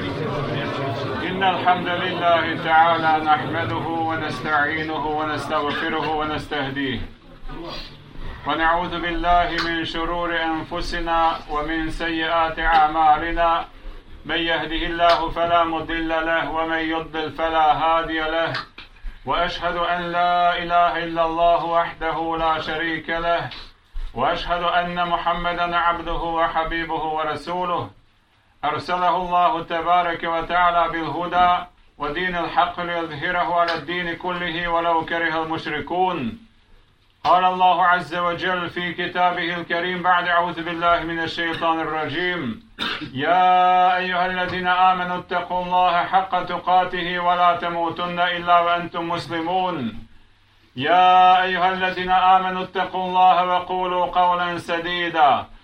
إن الحمد لله تعالى نحمده ونستعينه ونستغفره ونستهديه. ونعوذ بالله من شرور أنفسنا ومن سيئات أعمالنا. من يهده الله فلا مضل له ومن يضلل فلا هادي له. وأشهد أن لا إله إلا الله وحده لا شريك له. وأشهد أن محمدا عبده وحبيبه ورسوله. أرسله الله تبارك وتعالى بالهدى ودين الحق ليظهره على الدين كله ولو كره المشركون. قال الله عز وجل في كتابه الكريم بعد أعوذ بالله من الشيطان الرجيم. يا أيها الذين آمنوا اتقوا الله حق تقاته ولا تموتن إلا وأنتم مسلمون. يا أيها الذين آمنوا اتقوا الله وقولوا قولا سديدا.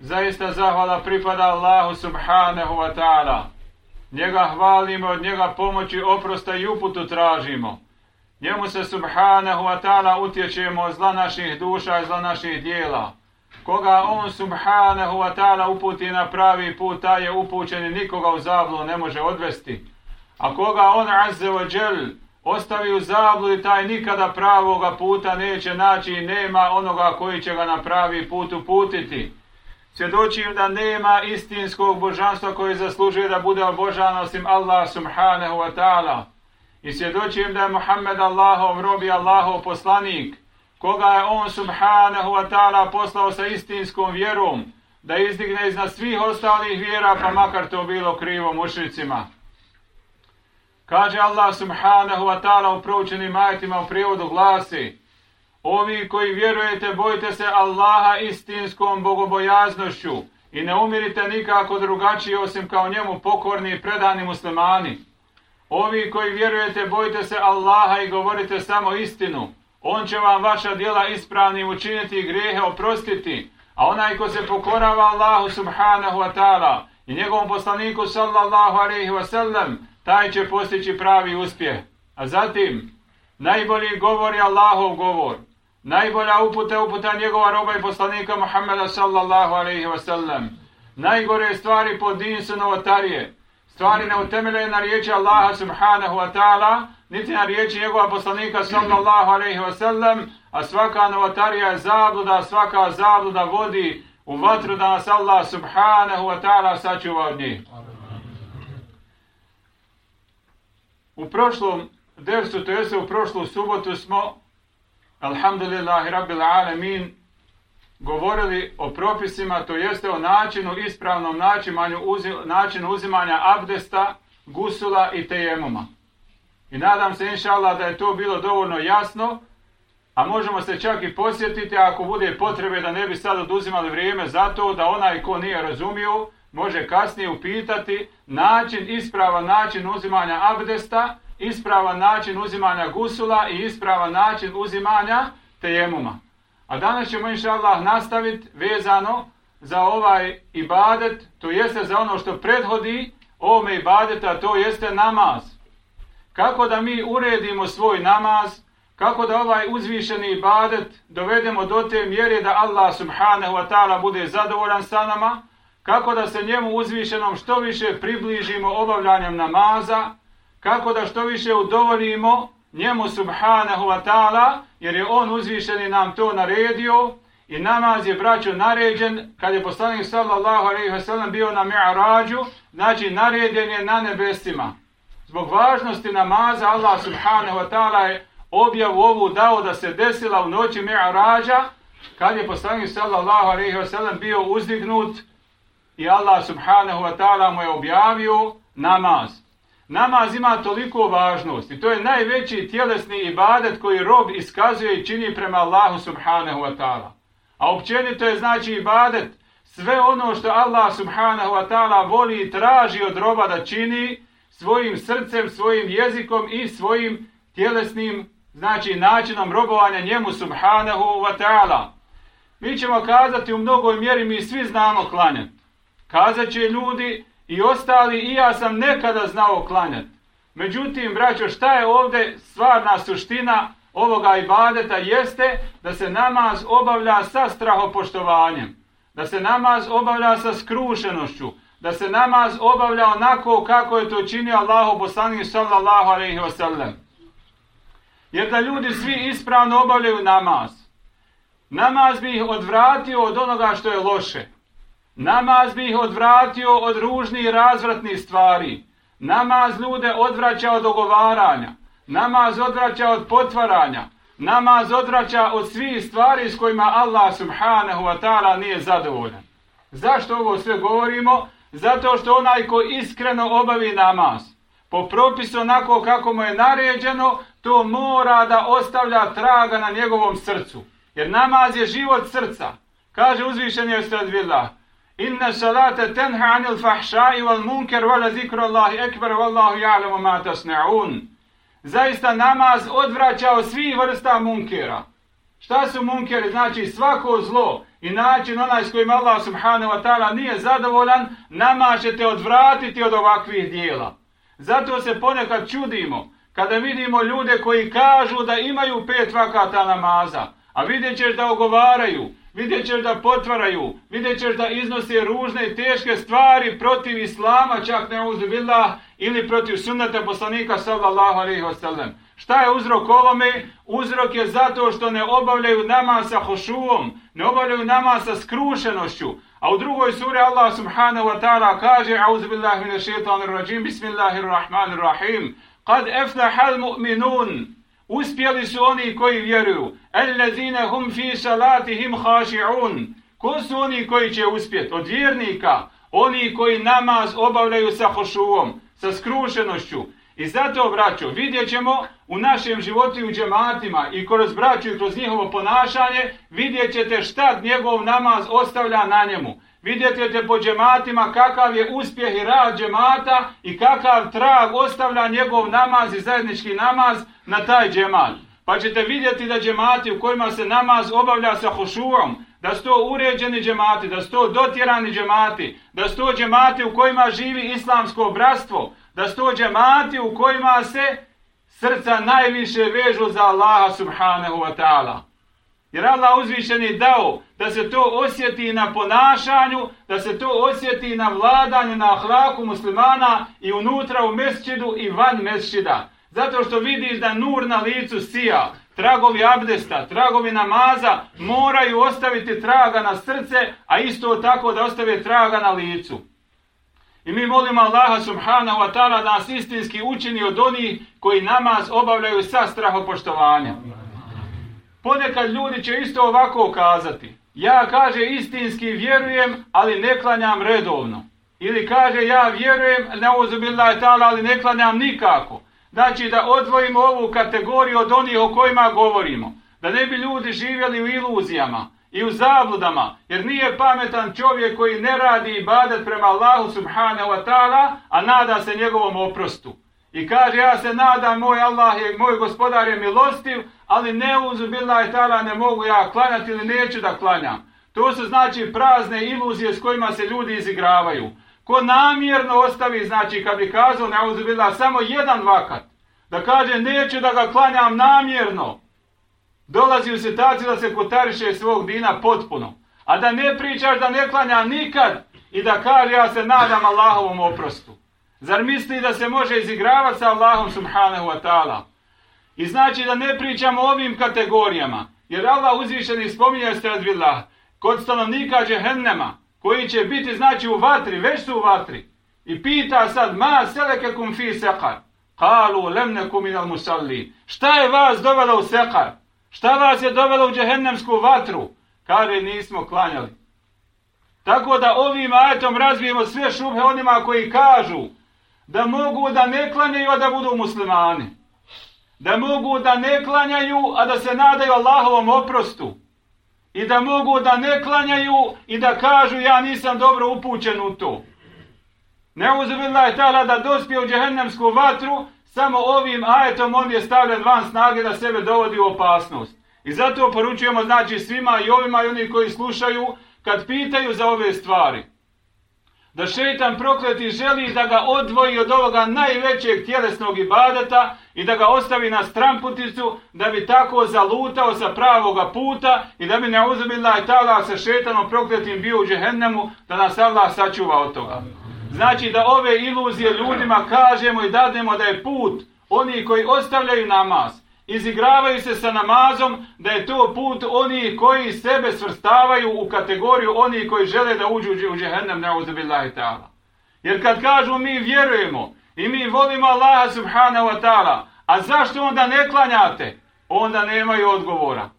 Zaista zahvala pripada Allahu subhanahu wa ta'ala. Njega hvalimo, od njega pomoći oprosta i uputu tražimo. Njemu se subhanahu wa ta'ala utječemo od zla naših duša i zla naših dijela. Koga on subhanahu wa ta'ala uputi na pravi put, taj je upućen i nikoga u zablu ne može odvesti. A koga on azze wa džel ostavi u zablu i taj nikada pravoga puta neće naći i nema onoga koji će ga na pravi put uputiti. Svjedočim da nema istinskog božanstva koje zaslužuje da bude obožan osim Allah subhanahu wa ta'ala. I svjedočim da je Muhammed Allahov rob i Allahov poslanik, koga je on subhanahu wa ta'ala poslao sa istinskom vjerom, da izdigne iznad svih ostalih vjera, pa makar to bilo krivo mušnicima. Kaže Allah subhanahu wa ta'ala u proučenim ajetima u prijevodu glasi, Ovi koji vjerujete, bojite se Allaha istinskom bogobojaznošću i ne umirite nikako drugačije osim kao njemu pokorni i predani muslimani. Ovi koji vjerujete, bojite se Allaha i govorite samo istinu. On će vam vaša djela ispravnim učiniti i grijehe oprostiti. A onaj ko se pokorava Allahu subhanahu wa ta'ala i njegovom poslaniku sallallahu alaihi wa sallam, taj će postići pravi uspjeh. A zatim, najbolji govor je Allahov govor. Najbolja uputa je uputa njegova roba i poslanika Muhammeda sallallahu alaihi wa sallam. Najgore stvari po din su novotarije. Stvari ne utemelje na riječi Allaha subhanahu wa ta'ala, niti na riječi njegova poslanika sallallahu alaihi wa sallam, a svaka novotarija je zabluda, svaka zabluda vodi u vatru da nas Allah subhanahu wa ta'ala sačuva od njih. U prošlom dersu, to jeste u prošlu subotu smo alhamdulillahi rabbil alamin, govorili o propisima, to jeste o načinu, ispravnom načinu, načinu uzimanja abdesta, gusula i tejemuma. I nadam se, inša Allah, da je to bilo dovoljno jasno, a možemo se čak i posjetiti, ako bude potrebe da ne bi sad oduzimali vrijeme za to, da onaj ko nije razumio, može kasnije upitati način, ispravan način uzimanja abdesta, ispravan način uzimanja gusula i ispravan način uzimanja tejemuma. A danas ćemo inša Allah nastaviti vezano za ovaj ibadet, to jeste za ono što prethodi ovome ibadeta, to jeste namaz. Kako da mi uredimo svoj namaz, kako da ovaj uzvišeni ibadet dovedemo do te mjere da Allah subhanahu wa ta'ala bude zadovoljan sa nama, kako da se njemu uzvišenom što više približimo obavljanjem namaza, kako da što više udovolimo njemu subhanahu wa ta'ala, jer je on uzvišeni nam to naredio i namaz je braćo naređen kad je poslanik sallallahu alaihi wasallam bio na mi'arađu, znači naređen je na nebesima. Zbog važnosti namaza Allah subhanahu wa ta'ala je objavu ovu dao da se desila u noći mi'arađa kad je poslanik sallallahu alaihi wasallam bio uzdignut i Allah subhanahu wa ta'ala mu je objavio namaz namaz ima toliko važnost i to je najveći tjelesni ibadet koji rob iskazuje i čini prema Allahu subhanahu wa ta'ala. A općenito je znači ibadet sve ono što Allah subhanahu wa ta'ala voli i traži od roba da čini, svojim srcem, svojim jezikom i svojim tjelesnim znači načinom robovanja njemu subhanahu wa ta'ala. Mi ćemo kazati u mnogoj mjeri mi svi znamo klanjati. Kazat će ljudi i ostali i ja sam nekada znao klanjati. Međutim, braćo, šta je ovdje stvarna suština ovoga ibadeta jeste da se namaz obavlja sa strahopoštovanjem, da se namaz obavlja sa skrušenošću, da se namaz obavlja onako kako je to činio Allahu poslanik sallallahu alejhi ve sellem. Jer da ljudi svi ispravno obavljaju namaz, namaz bi ih odvratio od onoga što je loše. Namaz bi ih odvratio od ružnih i razvratnih stvari. Namaz ljude odvraća od ogovaranja. Namaz odvraća od potvaranja. Namaz odvraća od svih stvari s kojima Allah subhanahu wa ta'ala nije zadovoljan. Zašto ovo sve govorimo? Zato što onaj ko iskreno obavi namaz, po propisu onako kako mu je naređeno, to mora da ostavlja traga na njegovom srcu. Jer namaz je život srca. Kaže uzvišeni ustad. Inna salata tenha anil fahšai wal munker wala zikru Allahi ekber wallahu ja'lamu ma tasna'un. Zaista namaz odvraća od svih vrsta munkera. Šta su munkeri? Znači svako zlo i način onaj s kojim Allah subhanahu wa ta'ala nije zadovoljan, namaz će te odvratiti od ovakvih dijela. Zato se ponekad čudimo kada vidimo ljude koji kažu da imaju pet vakata namaza, a vidjet ćeš da ogovaraju, vidjet ćeš da potvaraju, vidjet ćeš da iznose ružne i teške stvari protiv Islama, čak ne uzubillah, ili protiv sunnata poslanika sallallahu alaihi wa sallam. Šta je uzrok ovome? Uzrok je zato što ne obavljaju nama sa hošuvom, ne obavljaju nama sa skrušenošću. A u drugoj suri Allah subhanahu wa ta'ala kaže A'udhu billahi min shaitanir rajim Bismillahirrahmanirrahim Kad eflahal mu'minun Uspjeli su oni koji vjeruju Ellezine hum fi salatihim khashi'un Ko su oni koji će uspjeti? Od vjernika Oni koji namaz obavljaju sa hošuvom, sa skrušenošću. I zato, braćo, vidjet ćemo u našem životu i u džematima i kroz braću i kroz njihovo ponašanje, vidjet ćete šta njegov namaz ostavlja na njemu. Vidjet ćete po džematima kakav je uspjeh i rad džemata i kakav trag ostavlja njegov namaz i zajednički namaz na taj džemat. Pa ćete vidjeti da džemati u kojima se namaz obavlja sa hošurom, da su to uređeni džemati, da su to dotjerani džemati, da su to džemati u kojima živi islamsko bratstvo, da su to džemati u kojima se srca najviše vežu za Allaha subhanahu wa ta'ala. Jer Allah uzvišen je dao da se to osjeti na ponašanju, da se to osjeti na vladanju, na ahlaku muslimana i unutra u mesčidu i van mesčida. Zato što vidiš da nur na licu sija, tragovi abdesta, tragovi namaza moraju ostaviti traga na srce, a isto tako da ostave traga na licu. I mi molimo Allaha subhanahu wa ta'ala da nas istinski učini od onih koji namaz obavljaju sa strahopoštovanja. Ponekad ljudi će isto ovako kazati. Ja kaže istinski vjerujem, ali ne klanjam redovno. Ili kaže ja vjerujem, ne uzubillahi ta'ala, ali ne klanjam nikako. Znači da odvojimo ovu kategoriju od onih o kojima govorimo. Da ne bi ljudi živjeli u iluzijama i u zabludama, jer nije pametan čovjek koji ne radi ibadet prema Allahu subhanahu wa ta'ala, a nada se njegovom oprostu. I kaže, ja se nadam, moj Allah je, moj gospodar je milostiv, ali ne uzubila i ta'ala, ne mogu ja klanjati ili neću da klanjam. To su znači prazne iluzije s kojima se ljudi izigravaju. Ko namjerno ostavi, znači kad bi kazao, ne samo jedan vakat, da kaže, neću da ga klanjam namjerno, dolazi u situaciju da se kotariše svog dina potpuno. A da ne pričaš da ne klanja nikad i da kaže ja se nadam Allahovom oprostu. Zar misli da se može izigravati sa Allahom subhanahu wa ta'ala? I znači da ne pričamo o ovim kategorijama. Jer Allah uzvišeni spominje se razvila kod stanovnika džehennema koji će biti znači u vatri, već su u vatri. I pita sad, ma seleke kum fi sekar? Kalu lemneku minal musalli. Šta je vas dovelo u sekar? Šta vas je dovelo u džehennemsku vatru? Kaže, nismo klanjali. Tako da ovim ajetom razvijemo sve šubhe onima koji kažu da mogu da ne klanjaju, a da budu muslimani. Da mogu da ne klanjaju, a da se nadaju Allahovom oprostu. I da mogu da ne klanjaju i da kažu ja nisam dobro upućen u to. Neuzubila je tala da dospije u džehennemsku vatru, samo ovim ajetom on je stavljen van snage da sebe dovodi u opasnost. I zato poručujemo znači svima i ovima i oni koji slušaju kad pitaju za ove stvari. Da šeitan prokleti želi da ga odvoji od ovoga najvećeg tjelesnog ibadeta i da ga ostavi na stramputicu da bi tako zalutao sa pravoga puta i da bi ne uzubila i tala sa šetanom prokletim bio u džehennemu da nas Allah sačuva od toga. Znači da ove iluzije ljudima kažemo i dademo da je put oni koji ostavljaju namaz, izigravaju se sa namazom, da je to put oni koji sebe svrstavaju u kategoriju oni koji žele da uđu u džehennem neuzubillahi ta'ala. Jer kad kažu mi vjerujemo i mi volimo Allaha subhanahu wa ta'ala, a zašto onda ne klanjate? Onda nemaju odgovora.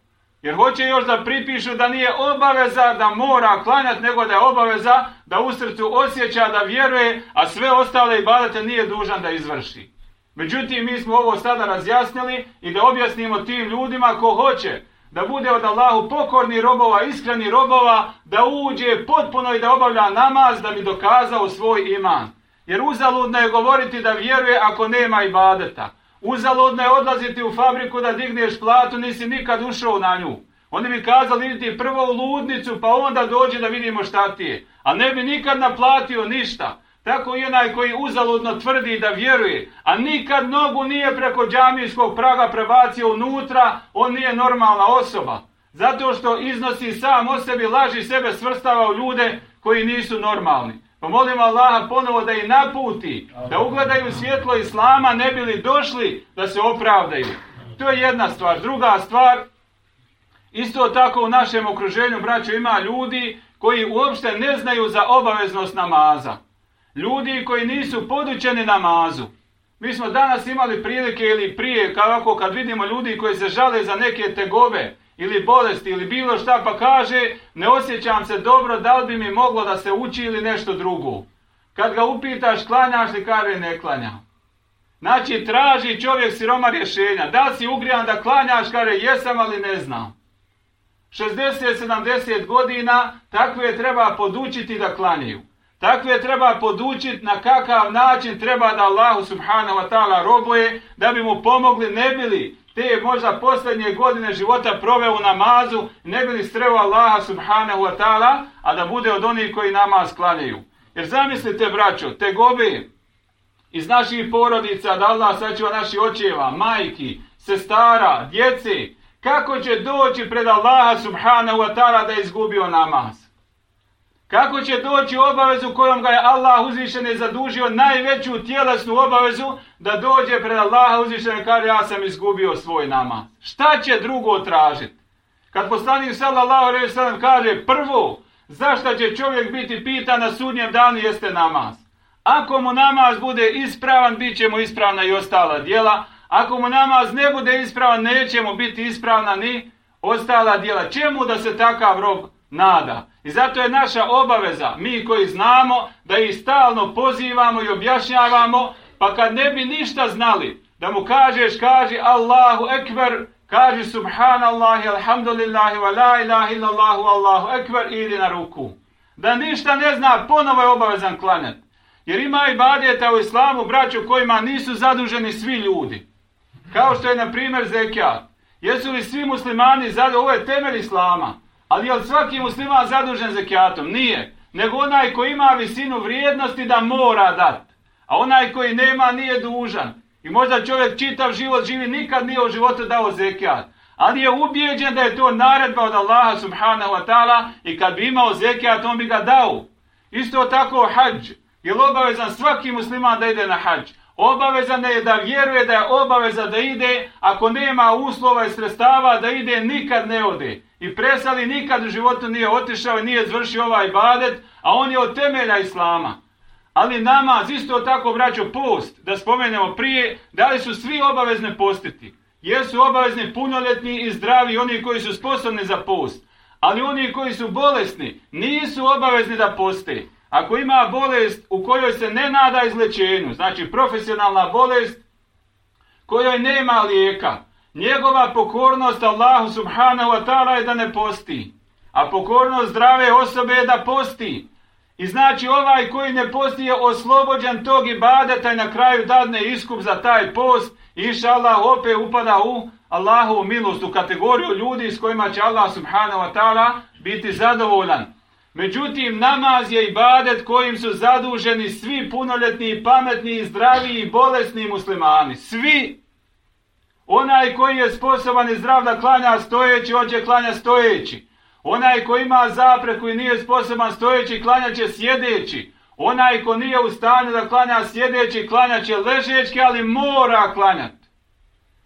Jer hoće još da pripišu da nije obaveza da mora klanjat, nego da je obaveza da u srcu osjeća da vjeruje, a sve ostale ibadete nije dužan da izvrši. Međutim, mi smo ovo sada razjasnili i da objasnimo tim ljudima ko hoće da bude od Allahu pokorni robova, iskreni robova, da uđe potpuno i da obavlja namaz da bi dokazao svoj iman. Jer uzaludno je govoriti da vjeruje ako nema ibadeta. Uzaludno je odlaziti u fabriku da digneš platu, nisi nikad ušao na nju. Oni bi kazali, idite prvo u ludnicu, pa onda dođi da vidimo šta ti je. A ne bi nikad naplatio ništa. Tako i onaj koji uzaludno tvrdi da vjeruje, a nikad nogu nije preko džamijskog praga prebacio unutra, on nije normalna osoba. Zato što iznosi sam o sebi, laži sebe, svrstava u ljude koji nisu normalni. Pa molim Allaha ponovo da ih naputi, da ugledaju svjetlo Islama, ne bili došli da se opravdaju. To je jedna stvar. Druga stvar, isto tako u našem okruženju, braćo, ima ljudi koji uopšte ne znaju za obaveznost namaza. Ljudi koji nisu podučeni namazu. Mi smo danas imali prilike ili prije, kako kad vidimo ljudi koji se žale za neke tegove, ili bolesti ili bilo šta pa kaže ne osjećam se dobro da li bi mi moglo da se uči ili nešto drugo. Kad ga upitaš klanjaš li kaže ne klanja. Znači traži čovjek siroma rješenja. Da li si ugrijan da klanjaš kaže jesam ali ne znam. 60-70 godina takve treba podučiti da klanjaju. Takve treba podučiti na kakav način treba da Allahu subhanahu wa ta'ala roboje da bi mu pomogli ne bili te možda posljednje godine života prove u namazu, ne bili streo Allaha subhanahu wa ta'ala, a da bude od onih koji namaz klanjaju. Jer zamislite, braćo, te gobe iz naših porodica, da Allah sačuva naši očeva, majki, sestara, djece, kako će doći pred Allaha subhanahu wa ta'ala da izgubio namaz? Kako će doći obavezu kojom ga je Allah uzvišen je zadužio najveću tjelesnu obavezu da dođe pred Allaha uzvišen i kaže ja sam izgubio svoj namaz. Šta će drugo tražiti? Kad poslanik sallallahu alejhi ve sellem kaže prvo zašto će čovjek biti pitan na sudnjem danu jeste namaz. Ako mu namaz bude ispravan, bit će mu ispravna i ostala djela. Ako mu namaz ne bude ispravan, neće mu biti ispravna ni ostala djela. Čemu da se takav rob nada? I zato je naša obaveza, mi koji znamo, da ih stalno pozivamo i objašnjavamo, pa kad ne bi ništa znali, da mu kažeš, kaži Allahu Ekber, kaži Subhanallahi, Alhamdulillahi, wa la ilaha illallahu, Allahu Ekber, idi na ruku. Da ništa ne zna, ponovo je obavezan klanet. Jer ima i badjeta u islamu, braću, kojima nisu zaduženi svi ljudi. Kao što je, na primjer, zekijat. Jesu li svi muslimani zaduženi? Ovo je temelj islama. Ali je li svaki musliman zadužen zekijatom? Nije. Nego onaj koji ima visinu vrijednosti da mora dat. A onaj koji nema nije dužan. I možda čovjek čitav život živi, nikad nije u životu dao zekijat. Ali je ubijeđen da je to naredba od Allaha subhanahu wa ta'ala i kad bi imao zekijat, on bi ga dao. Isto tako hađ. Je obavezan svaki musliman da ide na hađ? Obavezan je da vjeruje da je obaveza da ide, ako nema uslova i sredstava da ide, nikad ne ode i presali nikad u životu nije otišao i nije zvršio ovaj ibadet, a on je od temelja Islama. Ali namaz, isto tako braćo post, da spomenemo prije, da li su svi obavezne postiti? Jesu obavezni punoljetni i zdravi oni koji su sposobni za post. Ali oni koji su bolesni nisu obavezni da poste. Ako ima bolest u kojoj se ne nada izlečenju, znači profesionalna bolest kojoj nema lijeka, Njegova pokornost Allahu subhanahu wa ta'ala je da ne posti. A pokornost zdrave osobe je da posti. I znači ovaj koji ne posti je oslobođen tog ibadeta i na kraju dadne iskup za taj post, iša Allah opet upada u Allahovu milost, u kategoriju ljudi s kojima će Allah subhanahu wa ta'ala biti zadovoljan. Međutim, namaz je ibadet kojim su zaduženi svi punoljetni, pametni, zdravi i bolesni muslimani. Svi. Onaj koji je sposoban i zdrav da klanja stojeći, hoće klanja stojeći. Onaj ko ima zapreku i nije sposoban stojeći, klanja će sjedeći. Onaj ko nije u stanju da klanja sjedeći, klanja će ležećki, ali mora klanjati.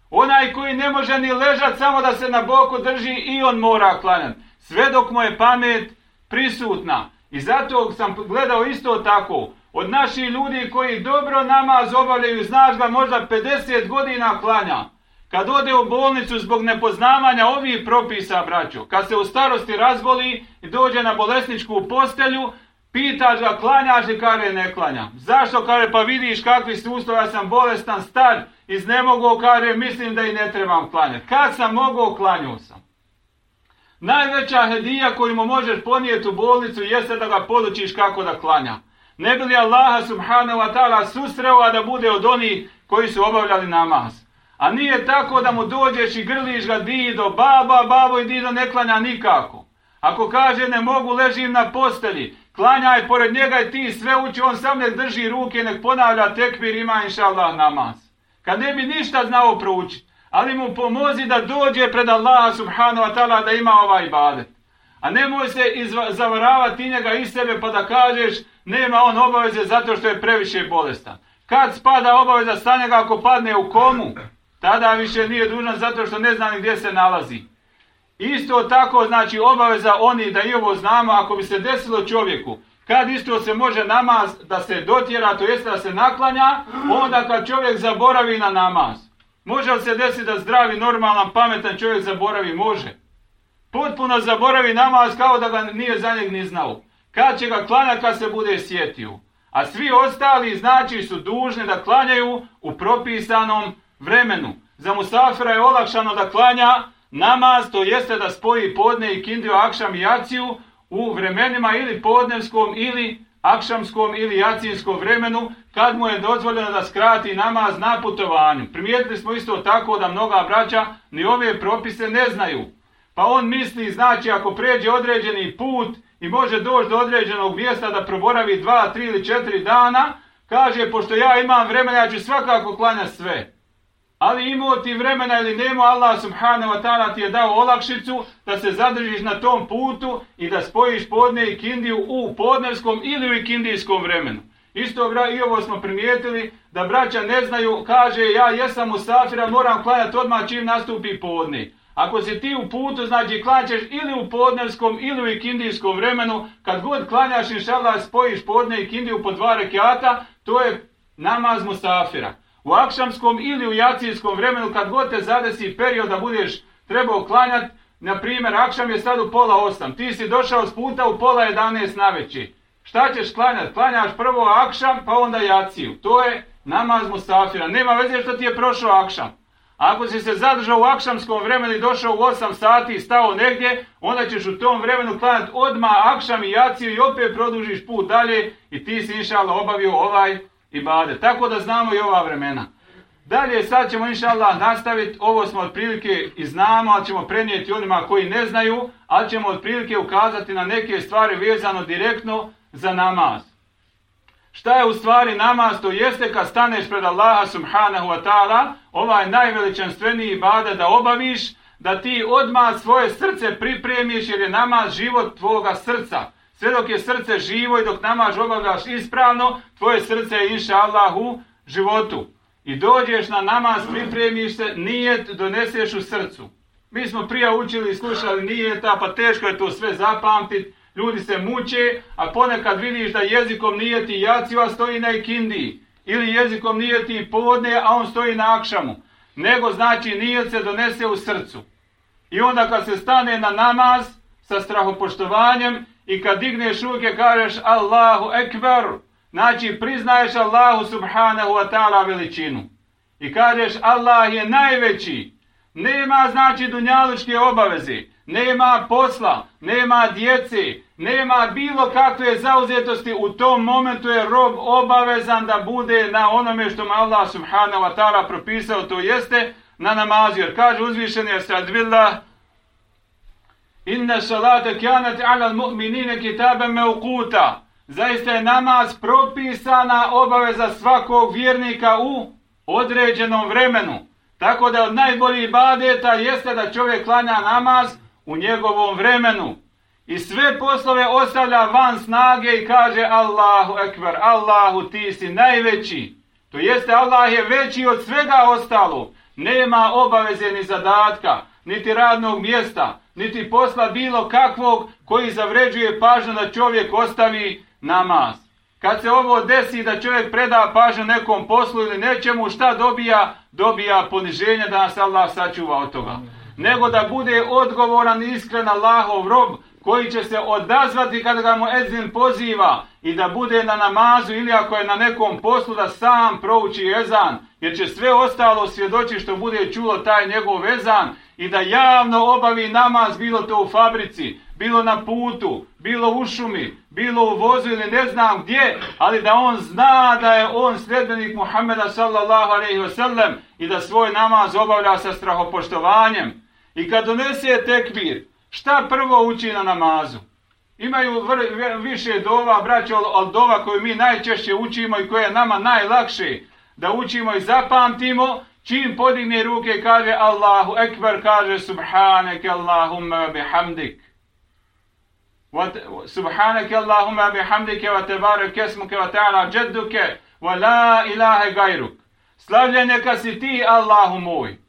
Onaj koji ne može ni ležati samo da se na boku drži i on mora klanjati. Sve dok mu je pamet prisutna. I zato sam gledao isto tako. Od naših ljudi koji dobro namaz obavljaju, znaš da možda 50 godina klanja. Kad ode u bolnicu zbog nepoznavanja ovih propisa, braćo, kad se u starosti razboli i dođe na bolesničku postelju, pitaš ga, klanjaš li kare ne klanja. Zašto kare, pa vidiš kakvi su uslovi, ja sam bolestan, star, iz ne mogu kare, mislim da i ne trebam klanjati. Kad sam mogao, klanjao sam. Najveća hedija koju mu možeš ponijeti u bolnicu jeste da ga podučiš kako da klanja. Ne bi li Allaha subhanahu wa ta'ala susreo, a da bude od onih koji su obavljali namaz. A nije tako da mu dođeš i grliš ga dido, baba, babo i dido ne klanja nikako. Ako kaže ne mogu, ležim na postelji, klanjaj pored njega i ti sve uči, on sam nek drži ruke, nek ponavlja tekbir, ima inša Allah namaz. Kad ne bi ništa znao proučiti, ali mu pomozi da dođe pred Allaha subhanahu wa ta'ala da ima ovaj ibadet. A nemoj se zavaravati njega iz sebe pa da kažeš nema on obaveze zato što je previše bolestan. Kad spada obaveza sa njega ako padne u komu, tada više nije dužan zato što ne zna gdje se nalazi. Isto tako znači obaveza oni da i ovo znamo ako bi se desilo čovjeku kad isto se može namaz da se dotjera, to jeste da se naklanja, onda kad čovjek zaboravi na namaz. Može li se desiti da zdravi, normalan, pametan čovjek zaboravi? Može. Potpuno zaboravi namaz kao da ga nije za njeg ni znao. Kad će ga klanja kad se bude sjetio. A svi ostali znači su dužni da klanjaju u propisanom vremenu. Za musafira je olakšano da klanja namaz, to jeste da spoji podne i kindiju, akšam i jaciju u vremenima ili podnevskom ili akšamskom ili jacinskom vremenu, kad mu je dozvoljeno da skrati namaz na putovanju. Primijetili smo isto tako da mnoga braća ni ove propise ne znaju. Pa on misli, znači, ako pređe određeni put i može doći do određenog mjesta da proboravi dva, tri ili četiri dana, kaže, pošto ja imam vremena, ja ću svakako klanjati sve. Ali imao ti vremena ili nemo, Allah subhanahu wa ta'ala ti je dao olakšicu da se zadržiš na tom putu i da spojiš podne i kindiju u podnevskom ili u ikindijskom vremenu. Isto i ovo smo primijetili da braća ne znaju, kaže ja jesam u safira, moram klanjati odmah čim nastupi podne. Ako si ti u putu, znači klanjaš ili u podnevskom ili u ikindijskom vremenu, kad god klanjaš inšallah spojiš podne i kindiju po dva rekiata, to je namaz musafira u akšamskom ili u jacijskom vremenu, kad god te zadesi period da budeš trebao klanjati, na primjer, akšam je sad u pola osam, ti si došao s puta u pola jedanest na veći. Šta ćeš klanjati? Klanjaš prvo akšam, pa onda jaciju. To je namaz Mustafira. Nema veze što ti je prošao akšam. Ako si se zadržao u akšamskom vremenu i došao u 8 sati i stao negdje, onda ćeš u tom vremenu klanjati odma akšam i jaciju i opet produžiš put dalje i ti si inšala obavio ovaj ibade. Tako da znamo i ova vremena. Dalje sad ćemo inša Allah nastaviti, ovo smo otprilike i znamo, ali ćemo prenijeti onima koji ne znaju, ali ćemo otprilike ukazati na neke stvari vezano direktno za namaz. Šta je u stvari namaz? To jeste kad staneš pred Allaha subhanahu wa ta'ala, ovaj najveličanstveniji ibade da obaviš, da ti odmah svoje srce pripremiš jer je namaz život tvoga srca. Sve dok je srce živo i dok namaz obavljaš ispravno, tvoje srce je inša Allah u životu. I dođeš na namaz, pripremiš se, nijet doneseš u srcu. Mi smo prija učili i slušali nijeta, pa teško je to sve zapamtit. Ljudi se muče, a ponekad vidiš da jezikom nijeti jaciva stoji na ikindiji. Ili jezikom nijeti podne, a on stoji na akšamu. Nego znači nijet se donese u srcu. I onda kad se stane na namaz sa strahopoštovanjem i kad digneš ruke kažeš Allahu Ekber, znači priznaješ Allahu subhanahu wa ta'ala veličinu. I kažeš Allah je najveći, Nema znači dunjalučke obaveze, nema posla, nema djece, nema bilo kakve zauzetosti, u tom momentu je rob obavezan da bude na onome što mu Allah subhanahu wa ta'ala propisao, to jeste na namazu. Jer kaže uzvišeni je sadvillah, inna salate kanat ala mu'minine kitabe kitaban mawquta. Zaista je namaz propisana obaveza svakog vjernika u određenom vremenu. Tako da od najboljih badeta jeste da čovjek klanja namaz u njegovom vremenu. I sve poslove ostavlja van snage i kaže Allahu ekber, Allahu ti si najveći. To jeste Allah je veći od svega ostalo. Nema obaveze ni zadatka, niti radnog mjesta, niti posla bilo kakvog koji zavređuje pažnju da čovjek ostavi namaz. Kad se ovo desi da čovjek preda pažnju nekom poslu ili nečemu, šta dobija? Dobija poniženje da nas Allah sačuva od toga. Nego da bude odgovoran i iskren Allahov rob koji će se odazvati kada ga mu ezin poziva i da bude na namazu ili ako je na nekom poslu da sam prouči ezan, jer će sve ostalo svjedoći što bude čulo taj njegov ezan i da javno obavi namaz bilo to u fabrici, bilo na putu, bilo u šumi, bilo u vozu ili ne znam gdje, ali da on zna da je on sljedbenik Muhammeda sallallahu alaihi wasallam i da svoj namaz obavlja sa strahopoštovanjem. I kad donese tekbir, šta prvo uči na namazu? Imaju vr, više dova, braćo, ali dova koju mi najčešće učimo i koje je nama najlakše da učimo i zapamtimo, čim podigne ruke kaže Allahu Ekber, kaže Subhanak Allahumma bihamdik. Subhanak Allahumma bihamdike wa tebarek esmuke wa ta'ala džedduke wa la ilahe gajruk. Slavljen neka si ti Allahu moj.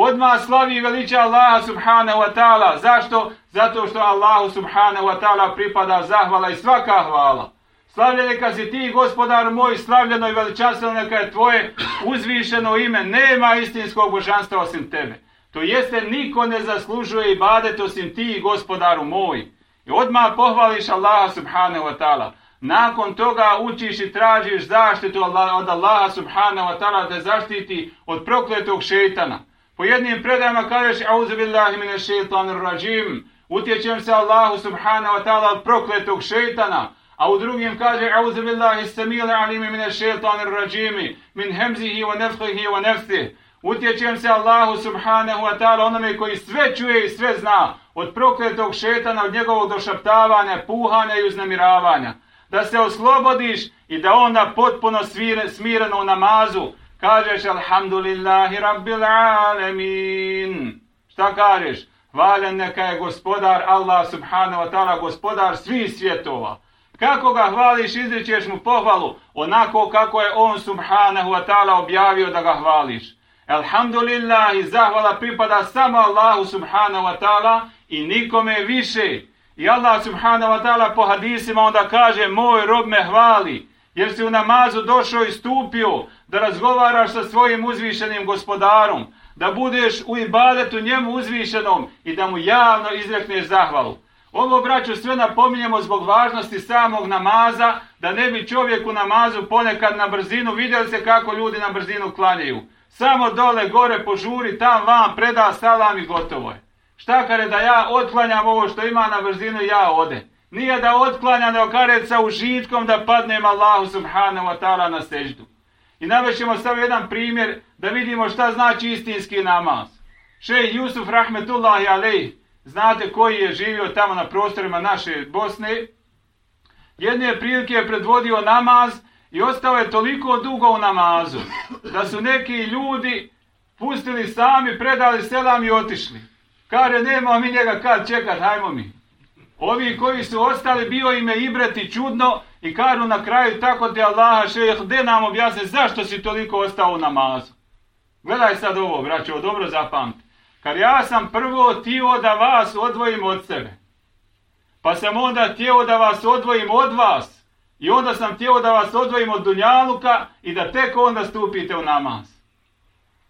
Odmah slavi i veliča Allaha subhanahu wa ta'ala. Zašto? Zato što Allahu subhanahu wa ta'ala pripada zahvala i svaka hvala. Slavljen neka si ti, gospodar moj, slavljeno i veličanstveno neka je tvoje uzvišeno ime. Nema istinskog božanstva osim tebe. To jeste, niko ne zaslužuje ibadet osim ti, gospodaru moj. I odmah pohvališ Allaha subhanahu wa ta'ala. Nakon toga učiš i tražiš zaštitu od Allaha subhanahu wa ta'ala da zaštiti od prokletog šeitana. Po jednim predajama kažeš auzu billahi mine šeitanir rajim. Utječem se Allahu subhanahu wa ta'ala od prokletog šeitana. A u drugim kaže auzu billahi samil alimi mine šeitanir rajimi. Min hemzihi wa nefhihi wa nefsih. Utječem se Allahu subhanahu wa ta'ala onome koji sve čuje i sve zna od prokletog šetana, od njegovog došaptavanja, puhanja i uznamiravanja. Da se oslobodiš i da ona potpuno svire, smireno u namazu kažeš alhamdulillahi rabbil alemin. Šta kažeš? Hvaljen neka je gospodar Allah subhanahu wa ta'ala, gospodar svih svjetova. Kako ga hvališ, izričeš mu pohvalu, onako kako je on subhanahu wa ta'ala objavio da ga hvališ. Alhamdulillah i zahvala pripada samo Allahu subhanahu wa ta'ala i nikome više. I Allah subhanahu wa ta'ala po hadisima onda kaže moj rob me hvali jer si u namazu došao i stupio da razgovaraš sa svojim uzvišenim gospodarom, da budeš u ibadetu njemu uzvišenom i da mu javno izrekneš zahvalu. Ovo, braću, sve napominjemo zbog važnosti samog namaza, da ne bi čovjek u namazu ponekad na brzinu, vidjeli se kako ljudi na brzinu klanjaju. Samo dole, gore, požuri, tam vam, preda salam i gotovo je. Šta kare da ja otklanjam ovo što ima na brzinu, ja ode. Nije da otklanja da okaret sa užitkom da padnem Allahu subhanahu wa ta'ala na seždu. I navešemo samo jedan primjer da vidimo šta znači istinski namaz. Šej Jusuf rahmetullahi alej, znate koji je živio tamo na prostorima naše Bosne, jedne prilike je predvodio namaz i ostao je toliko dugo u namazu da su neki ljudi pustili sami, predali selam i otišli. Kare, nema mi njega kad čekat, hajmo mi. Ovi koji su ostali, bio ime ibreti čudno i kažu na kraju tako te Allaha šejh, gde nam objasni zašto si toliko ostao u namazu. Gledaj sad ovo, braćo, dobro zapamti. Kad ja sam prvo tio da vas odvojim od sebe, pa sam onda tijelo da vas odvojim od vas, i onda sam tijelo da vas odvojim od dunjaluka i da tek onda stupite u namaz.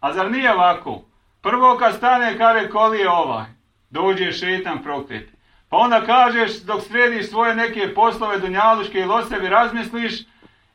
A zar nije ovako? Prvo kad stane kare koli je ovaj, dođe šetan prokleti. Pa onda kažeš dok središ svoje neke poslove dunjaluške i losevi razmisliš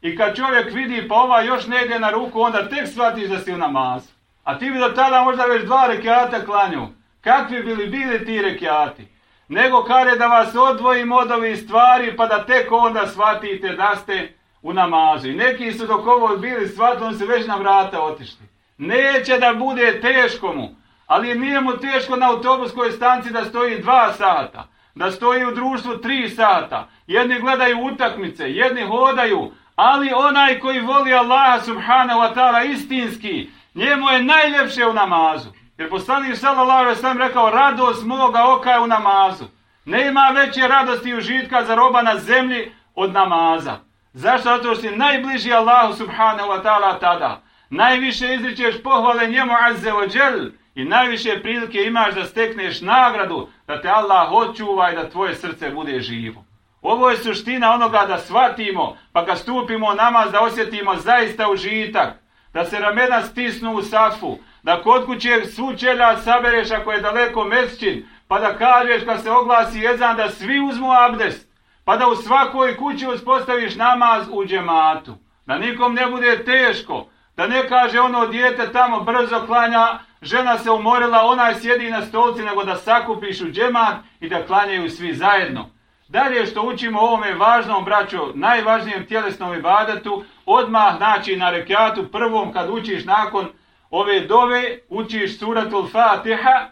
i kad čovjek vidi pa ova još ne ide na ruku onda tek shvatiš da si u namazu. A ti bi do tada možda već dva rekiata klanju. Kakvi bili bili ti rekiati? Nego kare da vas odvojim od ovih stvari pa da tek onda shvatite da ste u namazu. I neki su dok ovo bili shvatili, se već na vrata otišli. Neće da bude teško mu. Ali nije mu teško na autobuskoj stanci da stoji dva sata. Da stoji u društvu tri sata. Jedni gledaju utakmice, jedni hodaju. Ali onaj koji voli Allaha subhanahu wa ta'ala istinski, njemu je najljepše u namazu. Jer poslanik sallallahu alejhi ve sellem rekao radost moga oka je u namazu. Nema veće radosti i užitka za roba na zemlji od namaza. Zašto? Zato što si najbliži Allahu subhanahu wa ta'ala tada. Najviše izričeš pohvale njemu azze wa džel i najviše prilike imaš da stekneš nagradu da te Allah očuva i da tvoje srce bude živo. Ovo je suština onoga da shvatimo pa kad stupimo namaz da osjetimo zaista užitak. Da se ramena stisnu u safu, da kod kuće svu čelja sabereš ako je daleko mesčin, pa da kažeš kad se oglasi jezan da svi uzmu abdest, pa da u svakoj kući uspostaviš namaz u džematu, da nikom ne bude teško, da ne kaže ono dijete tamo brzo klanja, žena se umorila, ona sjedi na stolci, nego da sakupiš u džemat i da klanjaju svi zajedno. Dalje što učimo o ovome važnom, braćo, najvažnijem tjelesnom ibadetu, odmah, znači na rekiatu prvom kad učiš nakon ove dove učiš suratul Fatiha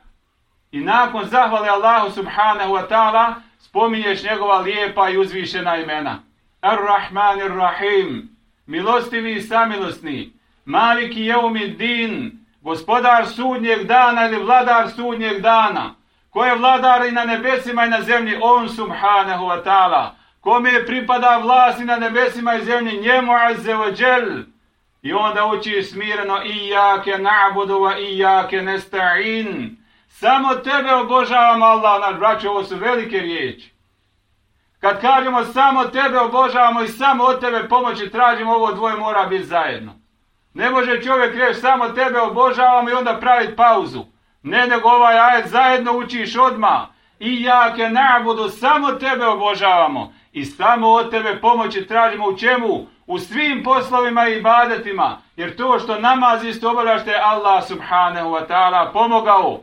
i nakon zahvale Allahu subhanahu wa ta'ala spominješ njegova lijepa i uzvišena imena. Ar-Rahman ar-Rahim, milostivi i samilosni, maliki jeumid din, gospodar sudnjeg dana ili vladar sudnjeg dana, ko je vladar i na nebesima i na zemlji, on subhanahu wa ta'ala, kome pripada vlast i na nebesima i zemlji, njemu azze wa džel, I onda uči smireno i jake na'budu wa i jake nesta'in. Samo tebe obožavamo Allah, naš braće, ovo su velike riječi. Kad kažemo samo tebe obožavamo i samo od tebe pomoći tražimo, ovo dvoje mora biti zajedno. Ne može čovjek reći samo tebe obožavamo i onda praviti pauzu. Ne nego ovaj ajet zajedno učiš odma I ja ke na'budu, samo tebe obožavamo. I samo od tebe pomoći tražimo u čemu? u svim poslovima i ibadetima, jer to što namaz isto obavljaš te Allah subhanahu wa ta'ala pomogao.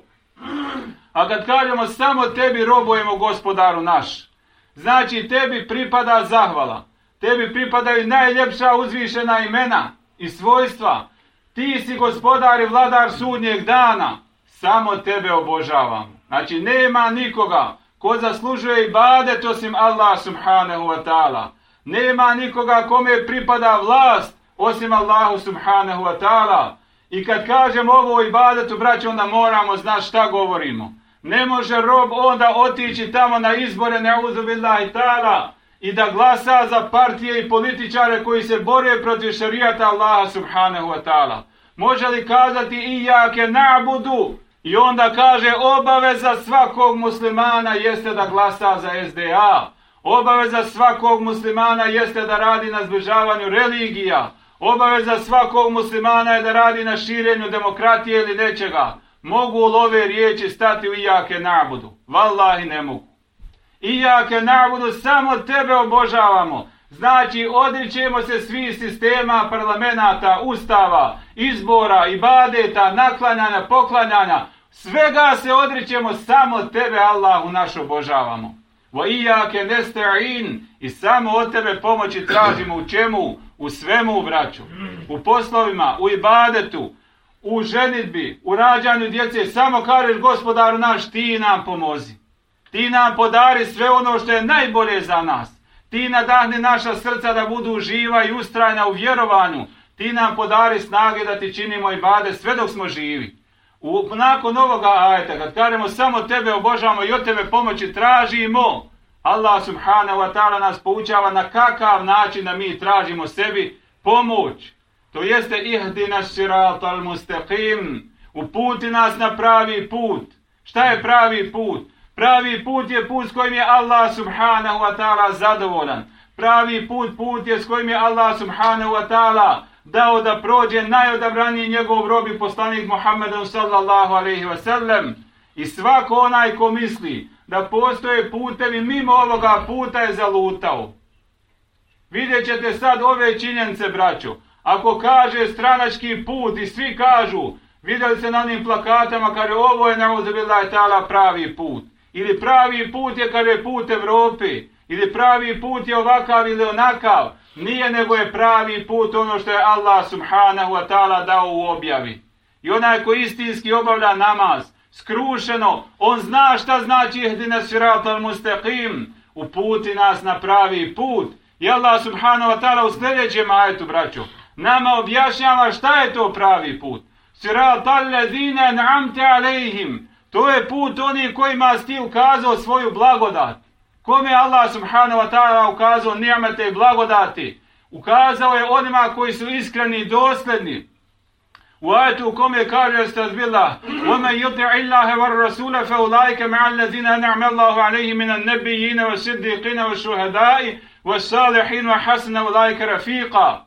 A kad kažemo samo tebi robujemo gospodaru naš, znači tebi pripada zahvala, tebi pripadaju najljepša uzvišena imena i svojstva, ti si gospodar i vladar sudnjeg dana, samo tebe obožavam. Znači nema nikoga ko zaslužuje ibadet osim Allah subhanahu wa ta'ala. Nema nikoga kome pripada vlast osim Allahu subhanahu wa ta'ala. I kad kažemo ovo ibadetu, braće, onda moramo znati šta govorimo. Ne može rob onda otići tamo na izbore ne uzubillahi ta'ala i da glasa za partije i političare koji se bore protiv šarijata Allaha subhanahu wa ta'ala. Može li kazati i jake nabudu i onda kaže obaveza svakog muslimana jeste da glasa za SDA. Obaveza svakog muslimana jeste da radi na zbližavanju religija. Obaveza svakog muslimana je da radi na širenju demokratije ili nečega. Mogu li ove riječi stati u jake nabudu? Wallahi ne mogu. Ijake nabudu samo tebe obožavamo. Znači, odričemo se svi sistema, parlamenta, ustava, izbora, ibadeta, naklanjanja, poklanjanja. Svega se odričemo, samo tebe, Allahu, u naš obožavamo. Wa iyyake nesta'in i samo od tebe pomoći tražimo u čemu? U svemu, braću. U poslovima, u ibadetu, u ženitbi, u rađanju djece. Samo kažeš gospodaru naš, ti nam pomozi. Ti nam podari sve ono što je najbolje za nas. Ti nadahni naša srca da budu živa i ustrajna u vjerovanju. Ti nam podari snage da ti činimo ibade sve dok smo živi. U, nakon ovoga ajeta, kad kažemo samo tebe obožavamo i od tebe pomoći tražimo, Allah subhanahu wa ta'ala nas poučava na kakav način da mi tražimo sebi pomoć. To jeste ihdina sirat al mustaqim, uputi nas na pravi put. Šta je pravi put? Pravi put je put s kojim je Allah subhanahu wa ta'ala zadovoljan. Pravi put, put je s kojim je Allah subhanahu wa ta'ala dao da prođe najodabraniji njegov rob i poslanik Muhammedom sallallahu alaihi wa sallam. I svako onaj ko misli da postoje putevi mimo ovoga puta je zalutao. Vidjet ćete sad ove činjenice, braćo. Ako kaže stranački put i svi kažu Vidjeli se na onim plakatama, kaže ovo je neuzubila tala pravi put. Ili pravi put je, kad je put Evrope. Ili pravi put je ovakav ili onakav. Nije nego je pravi put ono što je Allah subhanahu wa ta'ala dao u objavi. I onaj ko istinski obavlja namaz, skrušeno, on zna šta znači ihdina siratal mustaqim, uputi nas na pravi put. I Allah subhanahu wa ta'ala u sljedećem ajetu, braću, nama objašnjava šta je to pravi put. Siratal ladhina na'amte alejhim. To je put onim kojima si ti ukazao svoju blagodat. Kome Allah subhanahu wa ta'ala ukazao nijamete i blagodati? Ukazao je onima koji su iskreni i dosledni. U ajetu u kome kaže stazbila Ome yuti illahe var rasule fe ulajke me'al nezina ne'amallahu alaihi minan nabiyyin was-siddiqin wash-shuhada'i was-salihin wa hasna ulajke rafiqa.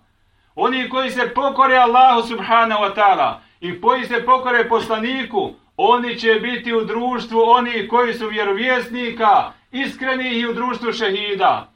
Oni koji se pokore Allahu subhanahu wa ta'ala i koji se pokore poslaniku, oni će biti u društvu oni koji su vjerovjesnika, iskreni i u društvu šehida.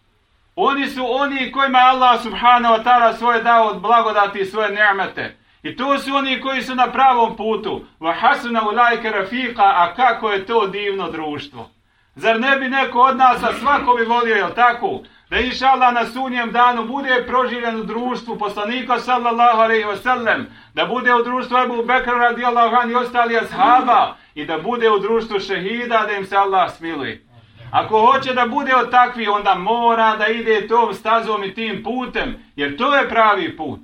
Oni su oni kojima Allah subhanahu wa ta'ala svoje dao od blagodati i svoje njamete. I to su oni koji su na pravom putu. Wa hasuna ulajke rafika, a kako je to divno društvo. Zar ne bi neko od nas, a svako bi volio, jel tako? Da inša Allah na sunjem danu bude proživljen u društvu poslanika sallallahu alaihi wasallam, da bude u društvu Ebu Bekra radijallahu an i ostali ashaba i da bude u društvu šehida da im se Allah smiluje. Ako hoće da bude od takvi, onda mora da ide tom stazom i tim putem, jer to je pravi put.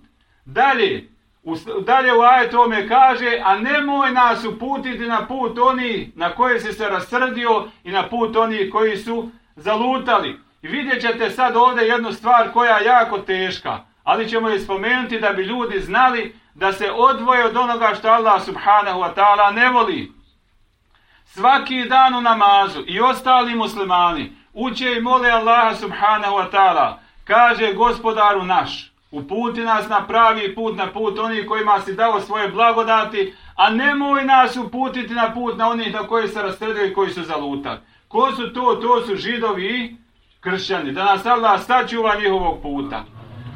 Dalje, u, dalje u ajetu ome kaže, a nemoj nas uputiti na put oni na koje se se rasrdio i na put oni koji su zalutali. I vidjet ćete sad ovdje jednu stvar koja je jako teška, ali ćemo je spomenuti da bi ljudi znali da se odvoje od onoga što Allah subhanahu wa ta'ala ne voli. Svaki dan u namazu i ostali muslimani uče i mole Allaha subhanahu wa ta'ala, kaže gospodaru naš, uputi nas na pravi put, na put onih kojima si dao svoje blagodati, a nemoj nas uputiti na put na onih na koji se rastredili i koji su zalutali. Ko su to? To su židovi i kršćani. Da nas Allah sačuva njihovog puta.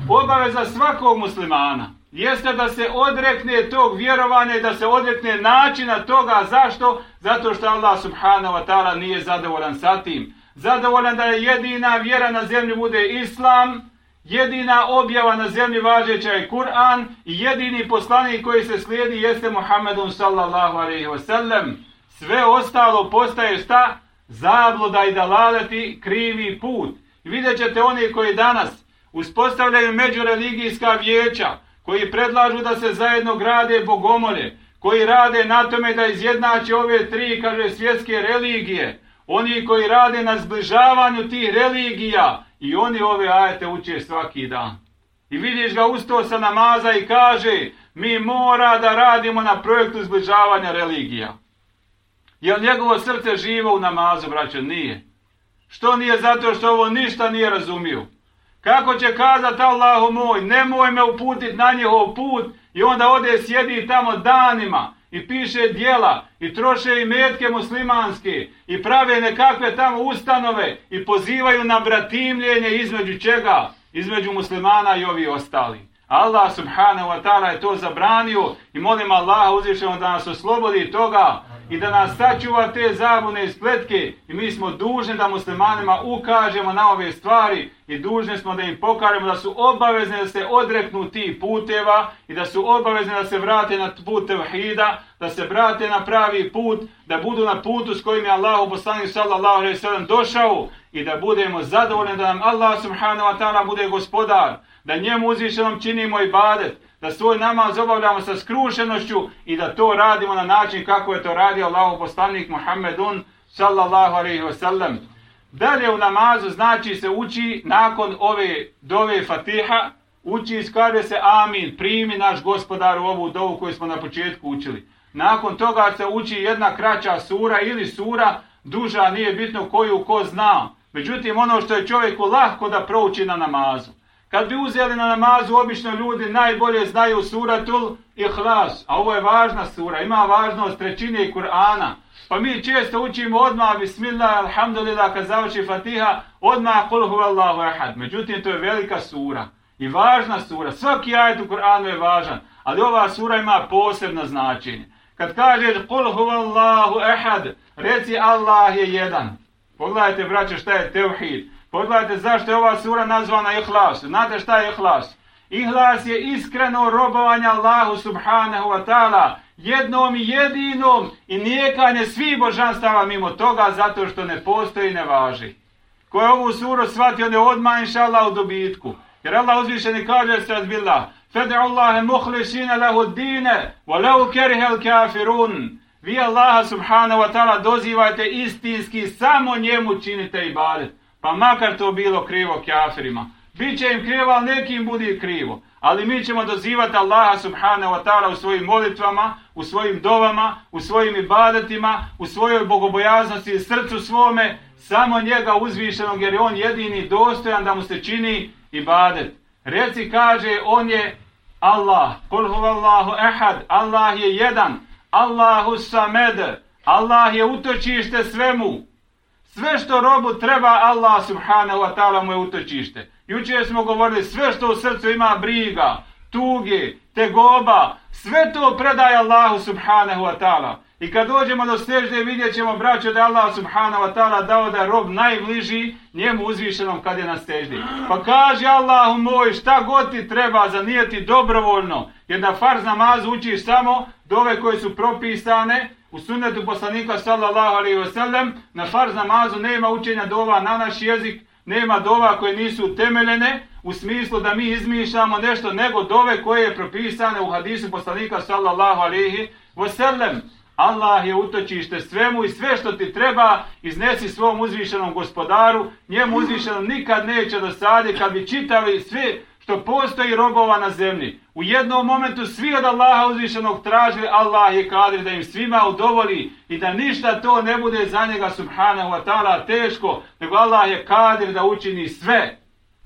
Obaveza svakog muslimana jeste da se odrekne tog vjerovanja i da se odrekne načina toga. Zašto? Zato što Allah subhanahu wa ta'ala nije zadovoljan sa tim. Zadovoljan da je jedina vjera na zemlji bude Islam, jedina objava na zemlji važeća je Kur'an i jedini poslanik koji se slijedi jeste Muhammedun sallallahu alaihi wa sallam. Sve ostalo postaje šta? Zabluda i dalaleti krivi put. I vidjet ćete oni koji danas uspostavljaju međureligijska vijeća, koji predlažu da se zajedno grade bogomolje, koji rade na tome da izjednače ove tri, kaže, svjetske religije, oni koji rade na zbližavanju tih religija, i oni ove ajete uče svaki dan. I vidiš ga ustao sa namaza i kaže, mi mora da radimo na projektu zbližavanja religija. Je li njegovo srce živo u namazu, braćo? Nije. Što nije? Zato što ovo ništa nije razumio. Kako će kazati Allahu moj, nemoj me uputiti na njihov put i onda ode sjedi tamo danima i piše dijela i troše i metke muslimanske i prave nekakve tamo ustanove i pozivaju na bratimljenje između čega? Između muslimana i ovi ostali. Allah subhanahu wa ta'ala je to zabranio i molim Allaha uzvišeno da nas oslobodi toga i da nas sačuva te zabune i spletke. I mi smo dužni da muslimanima ukažemo na ove stvari i dužni smo da im pokažemo da su obavezni da se odreknu ti puteva i da su obavezni da se vrate na put tevhida, da se vrate na pravi put, da budu na putu s kojim je Allah u poslanih sallallahu alaihi sallam došao i da budemo zadovoljni da nam Allah subhanahu wa ta'ala bude gospodar, da njemu uzvišenom činimo ibadet, da svoj namaz obavljamo sa skrušenošću i da to radimo na način kako je to radio Allahu poslanik Muhammedun sallallahu alaihi wa sallam. Dalje u namazu znači se uči nakon ove dove fatiha, uči iskade se amin, primi naš gospodar u ovu dovu koju smo na početku učili. Nakon toga se uči jedna kraća sura ili sura, duža nije bitno koju ko zna. Međutim, ono što je čovjeku lahko da prouči na namazu. Kad bi uzeli na namazu, obično ljudi najbolje znaju suratul ihlas. A ovo je važna sura, ima važnost trećine Kur'ana. Pa mi često učimo odmah bismillah, alhamdulillah, kad završi fatiha, odmah kul huvallahu ahad. Međutim, to je velika sura i važna sura. Svaki ajet u Kur'anu je važan, ali ova sura ima posebno značenje. Kad kažeš kul huvallahu ahad, reci Allah je jedan. Pogledajte, braće, šta je tevhid. Pogledajte zašto je ova sura nazvana ihlas. Znate šta je ihlas? Ihlas je iskreno robovanje Allahu subhanahu wa ta'ala jednom i jedinom i nijekanje svih božanstava mimo toga zato što ne postoji i ne važi. Ko je ovu suru shvatio, on je odmah inša Allah u dobitku. Jer Allah uzvišeni kaže se razbillah Fede Allahe muhlišine lehu dine wa lehu kerihel kafirun. Vi Allaha subhanahu wa ta'ala dozivajte istinski, samo njemu činite ibadet. Pa makar to bilo krivo kafirima. Biće im krivo, ali nekim budi krivo. Ali mi ćemo dozivati Allaha subhanahu wa ta'ala u svojim molitvama, u svojim dovama, u svojim ibadetima, u svojoj bogobojaznosti i srcu svome, samo njega uzvišenog, jer je on jedini dostojan da mu se čini ibadet. Reci kaže, on je Allah, kul huvallahu ehad, Allah je jedan, Allahu samed, Allah je utočište svemu. Sve što robu treba, Allah subhanahu wa ta'ala mu je utočište. Juče smo govorili, sve što u srcu ima briga, tuge, tegoba, sve to predaje Allahu subhanahu wa ta'ala. I kad dođemo do sežde vidjet ćemo braćo da Allah subhanahu wa ta'ala dao da je rob najbliži njemu uzvišenom kad je na steždi. Pa kaže Allahu moj šta god ti treba zanijeti dobrovoljno jer na farz namaz učiš samo dove koje su propisane u sunnetu poslanika sallallahu alaihi wasallam na farz namazu nema učenja dova na naš jezik nema dova koje nisu utemeljene u smislu da mi izmišljamo nešto nego dove koje je propisane u hadisu poslanika sallallahu alaihi wasallam. Allah je utočište svemu i sve što ti treba iznesi svom uzvišenom gospodaru. Njemu uzvišenom nikad neće dosadi kad bi čitali sve što postoji robova na zemlji. U jednom momentu svi od Allaha uzvišenog tražili, Allah je kadir da im svima udovoli i da ništa to ne bude za njega subhanahu wa ta'ala teško, nego Allah je kadir da učini sve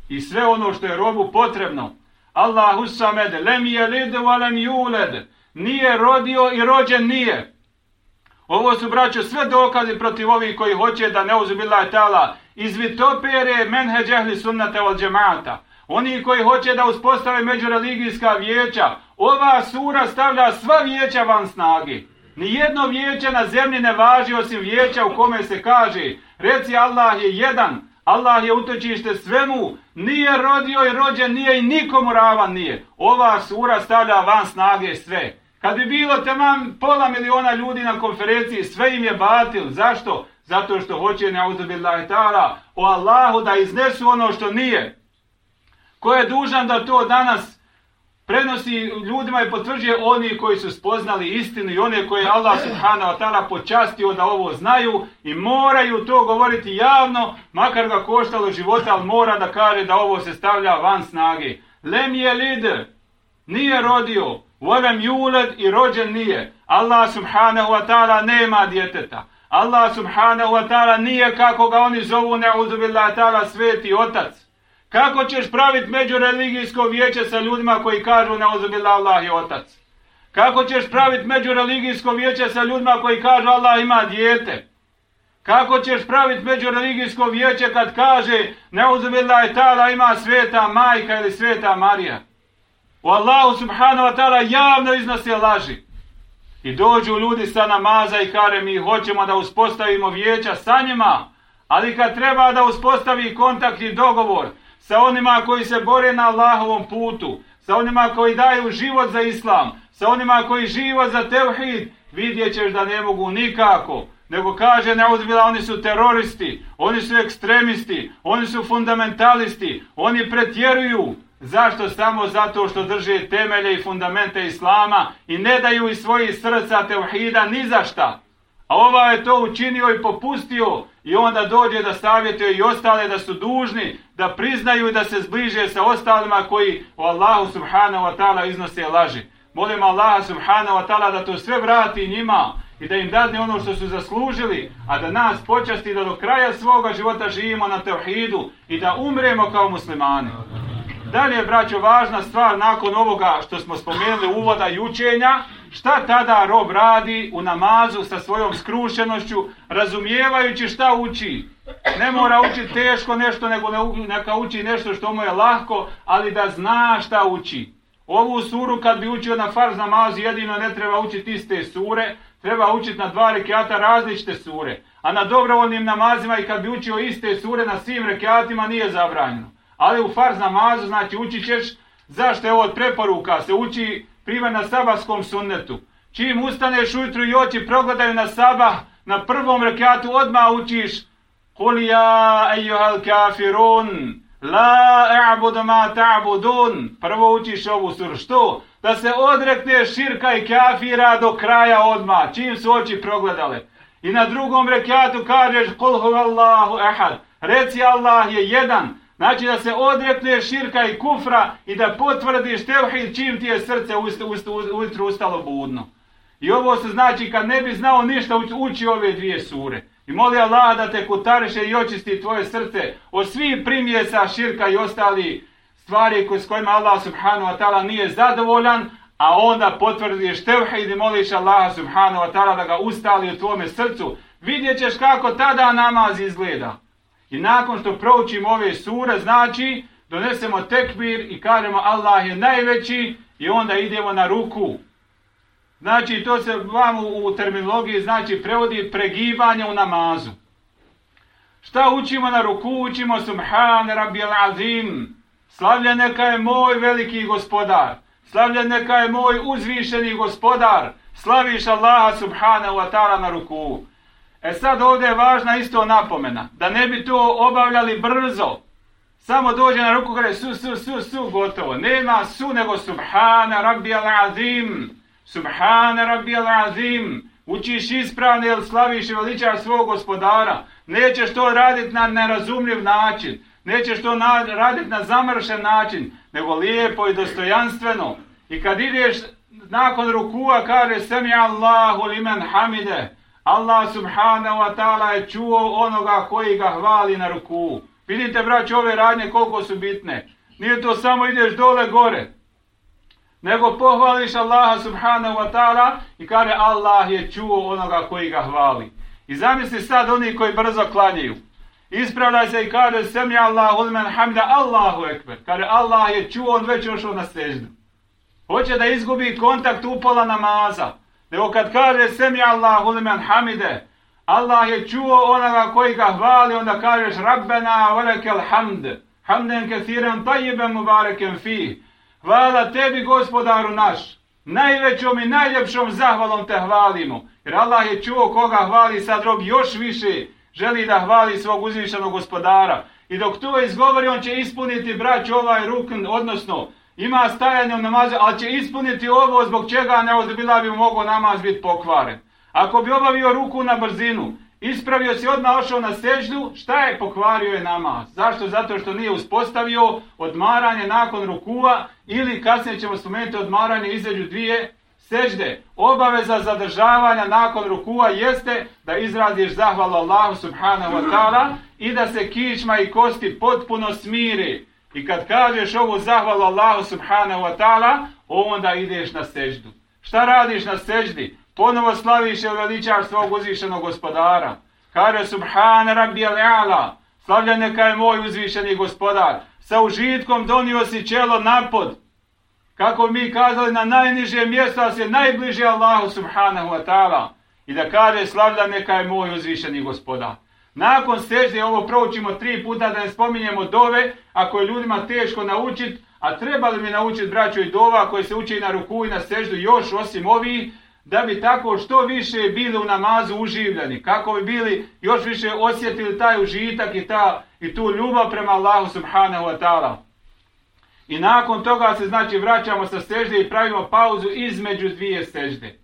i sve ono što je robu potrebno. Allah usamed, lem je lid, valem juled, nije rodio i rođen nije. Ovo su, braćo, sve dokaze protiv ovih koji hoće da ne uzubila tala izvitopere menheđehli sunnata od džemata. Oni koji hoće da uspostave međureligijska vijeća, ova sura stavlja sva vijeća van snage. Nijedno vijeće na zemlji ne važi osim vijeća u kome se kaže reci Allah je jedan, Allah je utočište svemu, nije rodio i rođen nije i nikomu ravan nije. Ova sura stavlja van snage sve. Kad bi bilo tamam pola miliona ljudi na konferenciji, sve im je batil. Zašto? Zato što hoće ne auzubillahi ta'ala o Allahu da iznesu ono što nije. Ko je dužan da to danas prenosi ljudima i potvrđuje oni koji su spoznali istinu i one koje Allah subhanahu wa ta'ala počastio da ovo znaju i moraju to govoriti javno, makar ga koštalo života, ali mora da kaže da ovo se stavlja van snage. Lem je lider, nije rodio, volem juled i rođen nije. Allah subhanahu wa ta'ala nema djeteta. Allah subhanahu wa ta'ala nije kako ga oni zovu ne'udhu ta'ala sveti otac. Kako ćeš praviti međureligijsko vijeće sa ljudima koji kažu ne'udhu Allah je otac? Kako ćeš praviti međureligijsko vijeće sa ljudima koji kažu Allah ima dijete? Kako ćeš praviti međureligijsko vijeće kad kaže neuzubila je tala ima sveta majka ili sveta Marija? U Allahu subhanahu wa ta'ala javno iznose laži. I dođu ljudi sa namaza i kare mi hoćemo da uspostavimo vijeća sa njima, ali kad treba da uspostavi kontakt i dogovor sa onima koji se bore na Allahovom putu, sa onima koji daju život za islam, sa onima koji život za tevhid, vidjet ćeš da ne mogu nikako, nego kaže neuzbila oni su teroristi, oni su ekstremisti, oni su fundamentalisti, oni pretjeruju, Zašto? Samo zato što drže temelje i fundamente Islama i ne daju iz svojih srca tevhida ni za šta. A ova je to učinio i popustio i onda dođe da savjetuje i ostale da su dužni, da priznaju i da se zbliže sa ostalima koji o Allahu subhanahu wa ta'ala iznose laži. Molim Allaha subhanahu wa ta'ala da to sve vrati njima i da im dadne ono što su zaslužili, a da nas počasti da do kraja svoga života živimo na tevhidu i da umremo kao muslimani. Dalje, braćo, važna stvar nakon ovoga što smo spomenuli uvoda i učenja, šta tada rob radi u namazu sa svojom skrušenošću, razumijevajući šta uči. Ne mora učiti teško nešto, nego neka uči nešto što mu je lahko, ali da zna šta uči. Ovu suru kad bi učio na farz namazu jedino ne treba učiti iste sure, treba učiti na dva rekiata različite sure. A na dobrovoljnim namazima i kad bi učio iste sure na svim rekiatima nije zabranjeno. Ali u farz namazu znači učit ćeš zašto je ovo od preporuka, se uči prima na sabaskom sunnetu. Čim ustaneš ujutru i oči progledaju na sabah, na prvom rekiatu odmah učiš Kul ja ejuhal kafirun, la e'budu ma ta'budun. Prvo učiš ovu suru. Što? Da se odrekne širka i kafira do kraja odmah, čim su oči progledale. I na drugom rekiatu kažeš Kul huvallahu ehad. Reci Allah je jedan. Znači da se odrekne širka i kufra i da potvrdiš tevhid čim ti je srce ujutru ustalo budno. I ovo se znači kad ne bi znao ništa uči ove dvije sure. I moli Allah da te kutariše i očisti tvoje srce od svih primjesa širka i ostali stvari s kojima Allah subhanahu wa ta'ala nije zadovoljan, a onda potvrdiš tevhid i moliš Allah subhanahu wa ta'ala da ga ustali u tvome srcu. Vidjet ćeš kako tada namaz izgleda. I nakon što proučimo ove sure, znači donesemo tekbir i kažemo Allah je najveći i onda idemo na ruku. Znači, to se vam u terminologiji znači prevodi pregibanje u namazu. Šta učimo na ruku? Učimo Subhan Rabbil Azim. Slavljen neka je moj veliki gospodar. Slavljen neka je moj uzvišeni gospodar. Slaviš Allaha Subhanahu wa ta'ala na ruku. E sad ovdje je važna isto napomena. Da ne bi to obavljali brzo. Samo dođe na ruku kada su, su, su, su, gotovo. Nema su nego Subhana Rabbi Azim. Subhana rabbi al-azim, učiš ispravno jer slaviš i veličaš svog gospodara. Nećeš to raditi na nerazumljiv način, nećeš to na, raditi na zamršen način, nego lijepo i dostojanstveno. I kad ideš nakon rukua, kaže Semi Allahu limen hamide, Allah subhanahu wa ta'ala je čuo onoga koji ga hvali na ruku. Vidite, braći, ove radnje koliko su bitne. Nije to samo ideš dole gore nego pohvališ Allaha subhanahu wa ta'ala i kaže Allah je čuo onoga koji ga hvali. I zamisli sad oni koji brzo klanjaju. Ispravljaj se i kaže Semi Allah ulmen hamda Allahu ekber. Kaže Allah je čuo, on već ošao na seždu. Hoće da izgubi kontakt upola namaza. Nego kad kaže Semi Allahu limen hamide, Allah je čuo onoga koji ga hvali, onda kažeš Rabbena velekel hamd. Hamden kethiren tajiben mubareken fih. Hvala tebi gospodaru naš. Najvećom i najljepšom zahvalom te hvalimo. Jer Allah je čuo koga hvali sad rob još više želi da hvali svog uzvišenog gospodara. I dok to izgovori on će ispuniti braću ovaj rukn, odnosno ima stajanje u namazu, ali će ispuniti ovo zbog čega ne ozbila bi mogao namaz biti pokvaren. Ako bi obavio ruku na brzinu, ispravio si odmah ošao na seždu, šta je pokvario je namaz? Zašto? Zato što nije uspostavio odmaranje nakon rukua ili kasnije ćemo spomenuti odmaranje izađu dvije sežde. Obaveza zadržavanja nakon rukua jeste da izraziš zahvalu Allahu subhanahu wa ta'ala i da se kičma i kosti potpuno smiri. I kad kažeš ovu zahvalu Allahu subhanahu wa ta'ala, onda ideš na seždu. Šta radiš na seždi? Ponovo slaviš i veličaš svog uzvišenog gospodara. Kaže subhana rabbi al-ala, slavljen neka je moj uzvišeni gospodar. Sa užitkom donio si čelo napod. Kako mi kazali na najniže mjesto, a se najbliže Allahu subhanahu wa ta'ala. I da kaže slavljen neka je moj uzvišeni gospodar. Nakon sežde ovo proučimo tri puta da ne spominjemo dove, ako je ljudima teško naučiti, a trebali mi naučiti braćo i dova koje se uči na ruku i na seždu još osim ovih, da bi tako što više bili u namazu uživljeni, kako bi bili još više osjetili taj užitak i, ta, i tu ljubav prema Allahu subhanahu wa ta'ala. I nakon toga se znači vraćamo sa sežde i pravimo pauzu između dvije sežde.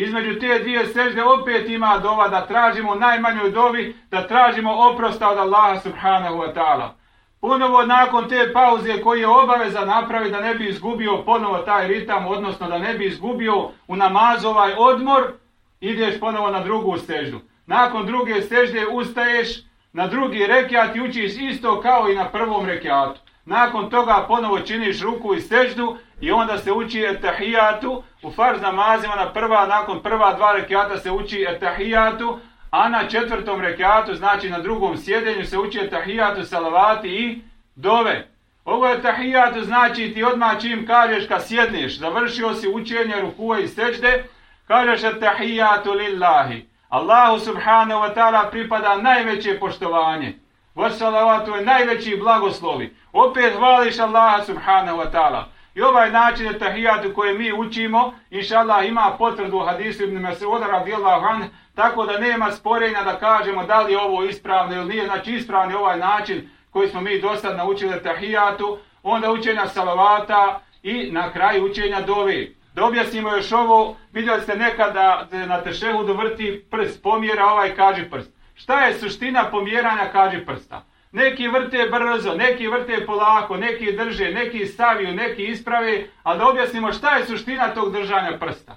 Između te dvije sežde opet ima dova da tražimo najmanjoj dovi, da tražimo oprosta od Allaha subhanahu wa ta'ala ponovo nakon te pauze koji je obaveza napravi da ne bi izgubio ponovo taj ritam, odnosno da ne bi izgubio u namazu ovaj odmor, ideš ponovo na drugu seždu. Nakon druge sežde ustaješ na drugi rekiat i učiš isto kao i na prvom rekiatu. Nakon toga ponovo činiš ruku i seždu i onda se uči etahijatu. U farz namazima na prva, nakon prva dva rekiata se uči etahijatu, a na četvrtom rekiatu, znači na drugom sjedenju, se uči tahijatu, salavati i dove. Ovo je tahijatu znači ti odmah čim kažeš kad sjedneš, završio si učenje rukua i seđde, kažeš etahijatu lillahi. Allahu subhanahu wa ta'ala pripada najveće poštovanje. Vasalavatu je najveći blagoslovi. Opet hvališ Allaha subhanahu wa ta'ala. I ovaj način je tahijatu koje mi učimo, inša Allah ima potvrdu u hadisu ibn Mesuda radijallahu anhu, tako da nema sporenja da kažemo da li je ovo ispravno ili nije. Znači ispravni ovaj način koji smo mi do sad naučili tahijatu, onda učenja salavata i na kraju učenja dovi. Da objasnimo još ovo, vidjeli ste nekada na tešehu vrti prst, pomjera ovaj kaži prst. Šta je suština pomjeranja kaži prsta? Neki vrte brzo, neki vrte polako, neki drže, neki staviju, neki isprave, ali da objasnimo šta je suština tog držanja prsta.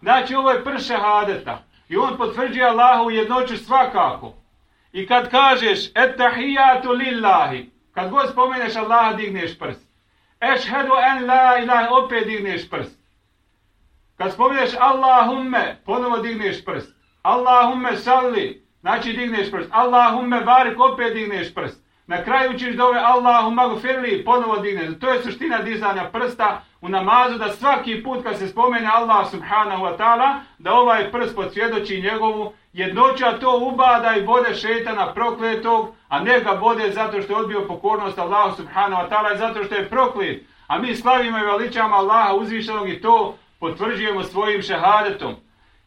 Znači ovo je prše hadeta i on potvrđuje Allahu u jednoću svakako. I kad kažeš etahijatu lillahi, kad god spomeneš Allaha digneš prst. Ešhedu en la ilaha, opet digneš prst. Kad spomeneš Allahumme, ponovo digneš prst. Allahumme salli, Znači digneš prst. Allahumme barik, opet digneš prst. Na kraju ćeš dove Allahumma gufirli, ponovo digneš. To je suština dizanja prsta u namazu, da svaki put kad se spomene Allah subhanahu wa ta'ala, da ovaj prst podsvjedoči njegovu jednoću, a to ubada i bode šetana prokletog, a ne ga bode zato što je odbio pokornost Allahu subhanahu wa ta'ala i zato što je proklet. A mi slavimo i veličamo Allaha uzvišenog i to potvrđujemo svojim šehadetom.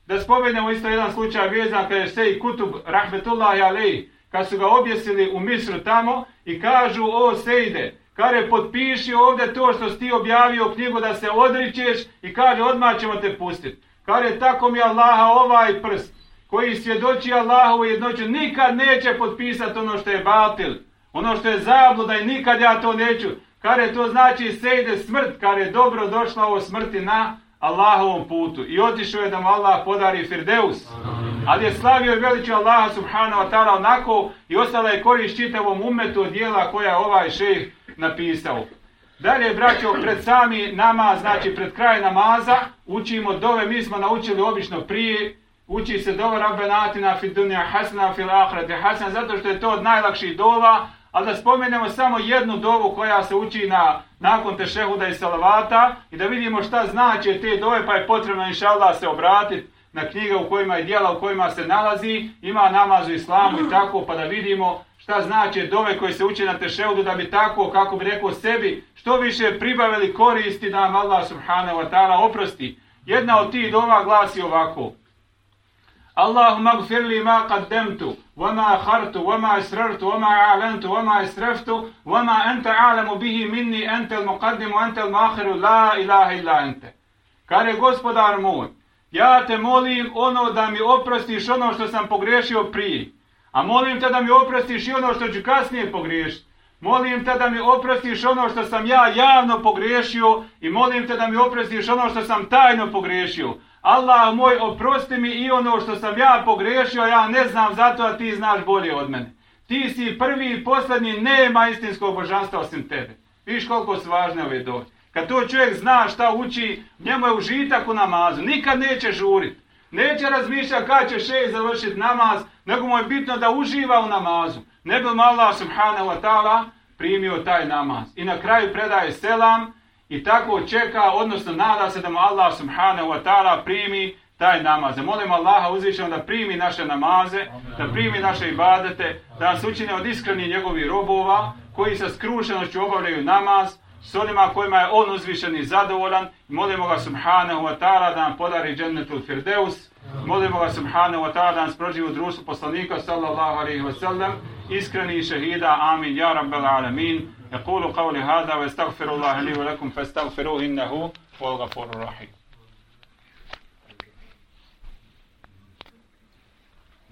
Da spomenemo isto jedan slučaj vezan kada je Sej Kutub, rahmetullahi alej, kad su ga objesili u Misru tamo i kažu, o Sejde, kare potpiši ovdje to što si ti objavio knjigu da se odričeš i kaže, odmah ćemo te pustiti. Kare, tako mi Allaha ovaj prst, koji svjedoči Allahovu jednoću, nikad neće potpisati ono što je batil, ono što je zabluda i nikad ja to neću. Kare, to znači Sejde smrt, kare, dobro došla ovo smrti na Allahovom putu. I otišao je da mu Allah podari Firdeus. Ali je slavio i veličio Allaha subhanahu wa ta'ala onako i ostala je korist čitavom umetu od dijela koja je ovaj šejh napisao. Dalje, braćo, pred sami namaz, znači pred kraj namaza, učimo dove, mi smo naučili obično prije, uči se dove rabbenatina fi dunja hasna fil ahrati hasna, zato što je to od najlakših dova, ali da spomenemo samo jednu dovu koja se uči na nakon tešehuda i salavata i da vidimo šta znači te dove, pa je potrebno inša Allah se obratiti na knjige u kojima je dijela u kojima se nalazi, ima namaz u islamu i tako, pa da vidimo šta znači dove koje se uče na tešehudu, da bi tako, kako bi rekao sebi, što više pribavili koristi da nam Allah subhanahu wa ta'ala oprosti. Jedna od tih dova glasi ovako. Allahumma gfir ma qaddamtu wa ma akhartu wa ma asrartu wa ma a'lantu wa ma asraftu wa ma anta a'lamu bihi minni anta al-muqaddim wa anta al-mu'akhir la ilaha illa anta. Kare gospodar moj, ja te molim ono da mi oprostiš ono što sam pogrešio prije. A molim te da mi oprostiš i ono što ću kasnije pogriješiti. Molim te da mi oprostiš ono što sam ja javno pogrešio i molim te da mi oprostiš ono što sam tajno pogrešio. Allah moj, oprosti mi i ono što sam ja pogrešio, ja ne znam zato, a ti znaš bolje od mene. Ti si prvi i posljednji, nema istinskog božanstva osim tebe. Viš koliko su važne ove doće. Kad to čovjek zna šta uči, njemu je užitak u namazu. Nikad neće žurit. Neće razmišljati kada će šest završiti namaz, nego mu je bitno da uživa u namazu. Ne bi Allah subhanahu wa ta'ala primio taj namaz. I na kraju predaje selam, i tako čeka, odnosno nada se da mu Allah subhanahu wa ta'ala primi taj namaz. Molim Allaha uzvišeno da primi naše namaze, da primi naše ibadete, da nas učine od iskreni njegovih robova koji sa skrušenošću obavljaju namaz s onima kojima je on uzvišen i zadovoljan. Molimo ga subhanahu wa ta'ala da nam podari džennetu firdeus. Molimo ga subhanahu wa ta'ala da nas proživi u društvu poslanika sallallahu alaihi wa sallam. Iskreni šehida, amin, ja rabbel alamin. يقول قولي هذا واستغفر الله لي ولكم فاستغفروه إنه هو الغفور الرحيم.